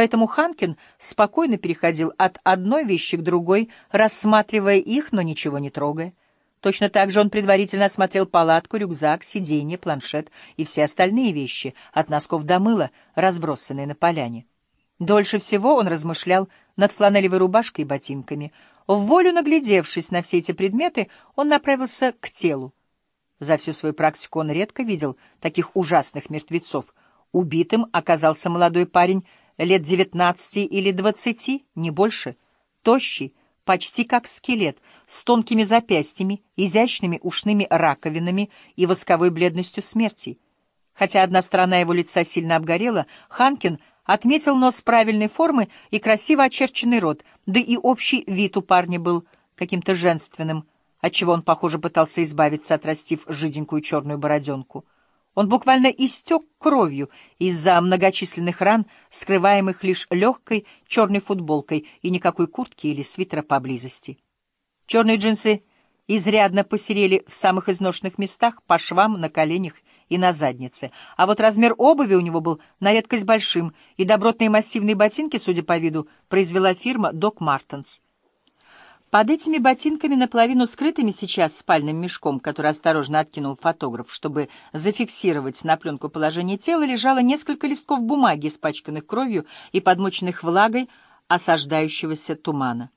поэтому Ханкин спокойно переходил от одной вещи к другой, рассматривая их, но ничего не трогая. Точно так же он предварительно осмотрел палатку, рюкзак, сиденье, планшет и все остальные вещи, от носков до мыла, разбросанные на поляне. Дольше всего он размышлял над фланелевой рубашкой и ботинками. В волю наглядевшись на все эти предметы, он направился к телу. За всю свою практику он редко видел таких ужасных мертвецов. Убитым оказался молодой парень лет девятнадцати или двадцати, не больше, тощий, почти как скелет, с тонкими запястьями, изящными ушными раковинами и восковой бледностью смерти. Хотя одна сторона его лица сильно обгорела, Ханкин отметил нос правильной формы и красиво очерченный рот, да и общий вид у парня был каким-то женственным, отчего он, похоже, пытался избавиться, отрастив жиденькую черную бороденку. Он буквально истек кровью из-за многочисленных ран, скрываемых лишь легкой черной футболкой и никакой куртки или свитера поблизости. Черные джинсы изрядно посерели в самых изношенных местах, по швам, на коленях и на заднице, а вот размер обуви у него был на редкость большим, и добротные массивные ботинки, судя по виду, произвела фирма «Док Мартенс». Под этими ботинками, наполовину скрытыми сейчас спальным мешком, который осторожно откинул фотограф, чтобы зафиксировать на пленку положение тела, лежало несколько листков бумаги, испачканных кровью и подмоченных влагой осаждающегося тумана.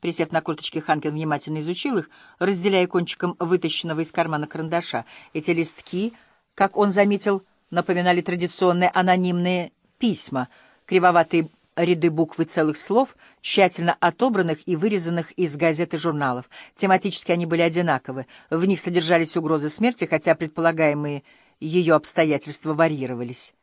Присев на курточке, Ханкин внимательно изучил их, разделяя кончиком вытащенного из кармана карандаша. Эти листки, как он заметил, напоминали традиционные анонимные письма, кривоватые ряды букв и целых слов, тщательно отобранных и вырезанных из газет и журналов. Тематически они были одинаковы. В них содержались угрозы смерти, хотя предполагаемые ее обстоятельства варьировались.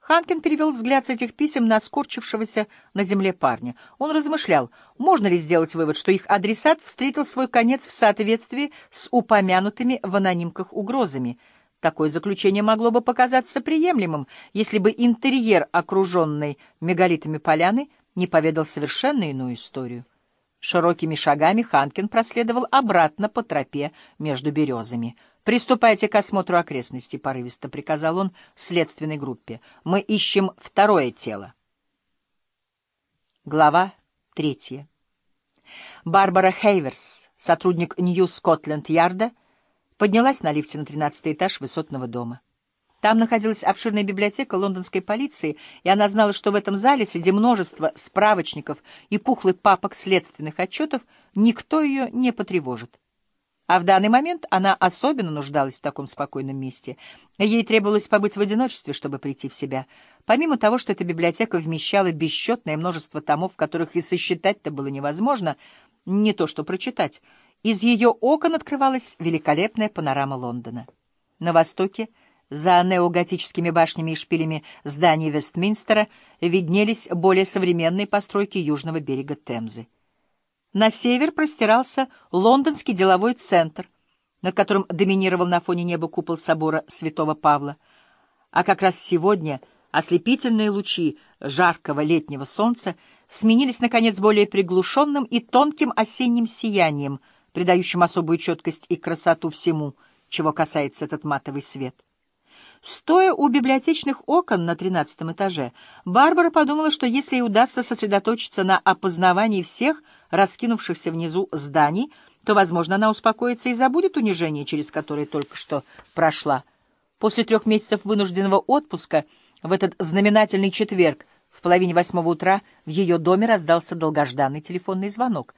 Ханкин перевел взгляд с этих писем на скорчившегося на земле парня. Он размышлял, можно ли сделать вывод, что их адресат встретил свой конец в соответствии с упомянутыми в анонимках угрозами — Такое заключение могло бы показаться приемлемым, если бы интерьер, окруженный мегалитами поляны, не поведал совершенно иную историю. Широкими шагами Ханкин проследовал обратно по тропе между березами. «Приступайте к осмотру окрестностей», — порывисто приказал он следственной группе. «Мы ищем второе тело». Глава третья. Барбара Хейверс, сотрудник Нью-Скотленд-Ярда, поднялась на лифте на тринадцатый этаж высотного дома. Там находилась обширная библиотека лондонской полиции, и она знала, что в этом зале среди множества справочников и пухлых папок следственных отчетов никто ее не потревожит. А в данный момент она особенно нуждалась в таком спокойном месте. Ей требовалось побыть в одиночестве, чтобы прийти в себя. Помимо того, что эта библиотека вмещала бесчетное множество томов, которых и сосчитать-то было невозможно, не то что прочитать — из ее окон открывалась великолепная панорама Лондона. На востоке, за неоготическими башнями и шпилями зданий Вестминстера, виднелись более современные постройки южного берега Темзы. На север простирался лондонский деловой центр, над которым доминировал на фоне неба купол собора святого Павла. А как раз сегодня ослепительные лучи жаркого летнего солнца сменились, наконец, более приглушенным и тонким осенним сиянием — придающим особую четкость и красоту всему, чего касается этот матовый свет. Стоя у библиотечных окон на тринадцатом этаже, Барбара подумала, что если ей удастся сосредоточиться на опознавании всех раскинувшихся внизу зданий, то, возможно, она успокоится и забудет унижение, через которое только что прошла. После трех месяцев вынужденного отпуска в этот знаменательный четверг в половине восьмого утра в ее доме раздался долгожданный телефонный звонок —